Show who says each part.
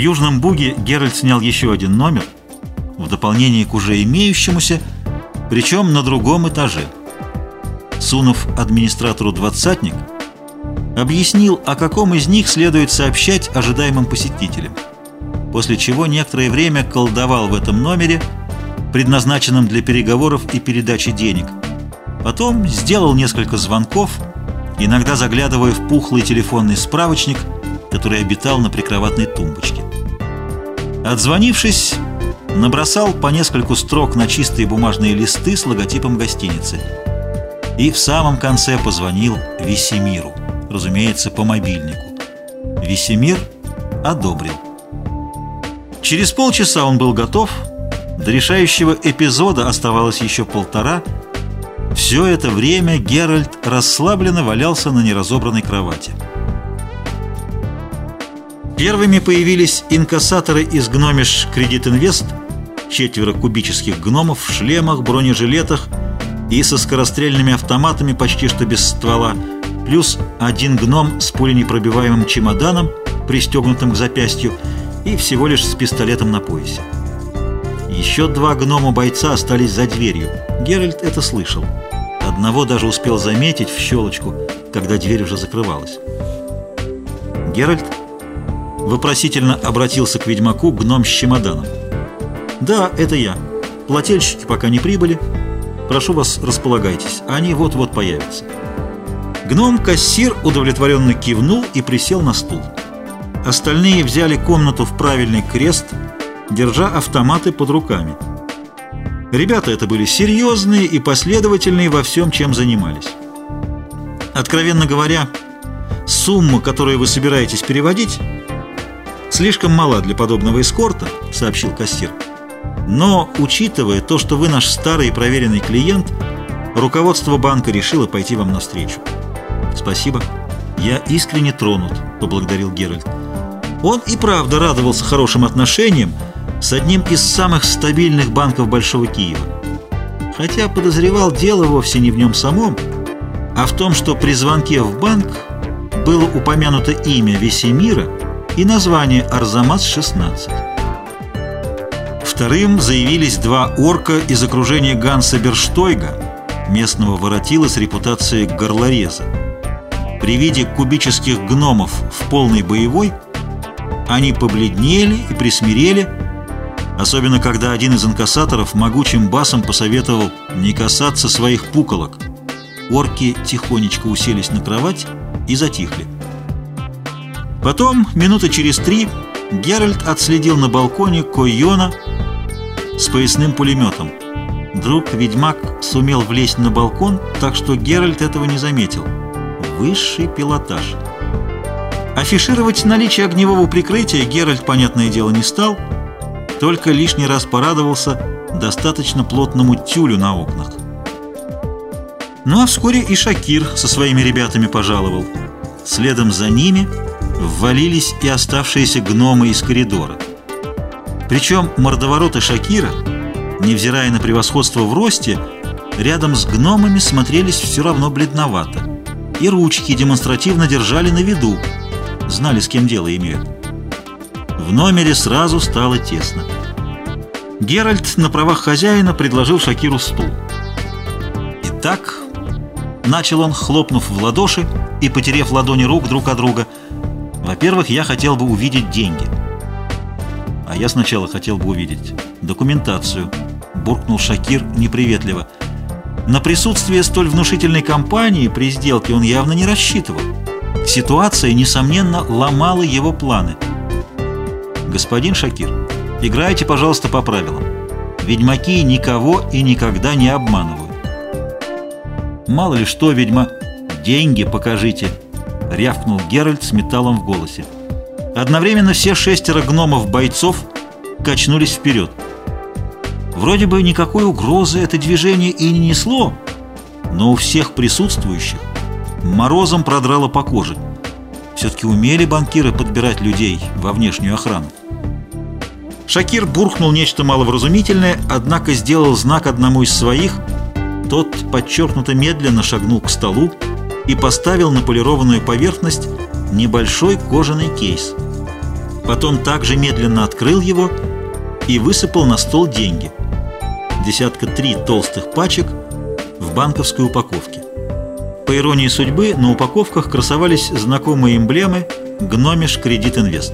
Speaker 1: Южном Буге Геральт снял еще один номер, в дополнение к уже имеющемуся, причем на другом этаже. Сунув администратору двадцатник, объяснил, о каком из них следует сообщать ожидаемым посетителям, после чего некоторое время колдовал в этом номере, предназначенном для переговоров и передачи денег. Потом сделал несколько звонков, иногда заглядывая в пухлый телефонный справочник, который обитал на прикроватной тумбочке. Отзвонившись, набросал по нескольку строк на чистые бумажные листы с логотипом гостиницы. И в самом конце позвонил Весемиру, разумеется, по мобильнику. Весемир одобрил. Через полчаса он был готов, до решающего эпизода оставалось еще полтора. Все это время Геральт расслабленно валялся на неразобранной кровати. Первыми появились инкассаторы из гномиш Кредит Инвест, четверо кубических гномов в шлемах, бронежилетах и со скорострельными автоматами почти что без ствола, плюс один гном с пуленепробиваемым чемоданом, пристегнутым к запястью, и всего лишь с пистолетом на поясе. Еще два гнома-бойца остались за дверью. Геральт это слышал. Одного даже успел заметить в щелочку, когда дверь уже закрывалась. Геральт Вопросительно обратился к ведьмаку гном с чемоданом. «Да, это я. Плательщики пока не прибыли. Прошу вас, располагайтесь. Они вот-вот появятся». Гном-кассир удовлетворенно кивнул и присел на стул. Остальные взяли комнату в правильный крест, держа автоматы под руками. Ребята это были серьезные и последовательные во всем, чем занимались. Откровенно говоря, сумма, которую вы собираетесь переводить, слишком мала для подобного эскорта», — сообщил кассир. «Но, учитывая то, что вы наш старый и проверенный клиент, руководство банка решило пойти вам навстречу». «Спасибо. Я искренне тронут», — поблагодарил Геральт. Он и правда радовался хорошим отношениям с одним из самых стабильных банков Большого Киева. Хотя подозревал дело вовсе не в нем самом, а в том, что при звонке в банк было упомянуто имя Весемира — и название «Арзамас-16». Вторым заявились два орка из окружения Ганса Берштойга, местного воротила с репутацией горлореза. При виде кубических гномов в полной боевой они побледнели и присмирели, особенно когда один из инкассаторов могучим басом посоветовал не касаться своих пуколок. Орки тихонечко уселись на кровать и затихли. Потом, минуты через три, Геральт отследил на балконе Койона с поясным пулеметом. Друг-ведьмак сумел влезть на балкон, так что Геральт этого не заметил. Высший пилотаж. Афишировать наличие огневого прикрытия Геральт, понятное дело, не стал, только лишний раз порадовался достаточно плотному тюлю на окнах. Ну а вскоре и Шакир со своими ребятами пожаловал. Следом за ними ввалились и оставшиеся гномы из коридора. Причем мордовороты Шакира, невзирая на превосходство в росте, рядом с гномами смотрелись все равно бледновато. И ручки демонстративно держали на виду, знали, с кем дело имеют. В номере сразу стало тесно. Геральт на правах хозяина предложил Шакиру стул. Итак, начал он, хлопнув в ладоши и потерев ладони рук друг от друга – во-первых, я хотел бы увидеть деньги. А я сначала хотел бы увидеть документацию, буркнул Шакир неприветливо. На присутствие столь внушительной компании при сделке он явно не рассчитывал. Ситуация, несомненно, ломала его планы. Господин Шакир, играйте, пожалуйста, по правилам. Ведьмаки никого и никогда не обманывают. Мало ли что, ведьма, деньги покажите, — рявкнул Геральт с металлом в голосе. Одновременно все шестеро гномов-бойцов качнулись вперед. Вроде бы никакой угрозы это движение и не несло, но у всех присутствующих морозом продрало по коже. Все-таки умели банкиры подбирать людей во внешнюю охрану. Шакир бурхнул нечто маловразумительное, однако сделал знак одному из своих. Тот подчеркнуто медленно шагнул к столу, и поставил на полированную поверхность небольшой кожаный кейс. Потом также медленно открыл его и высыпал на стол деньги. Десятка три толстых пачек в банковской упаковке. По иронии судьбы, на упаковках красовались знакомые эмблемы «Гномиш Кредит Инвест».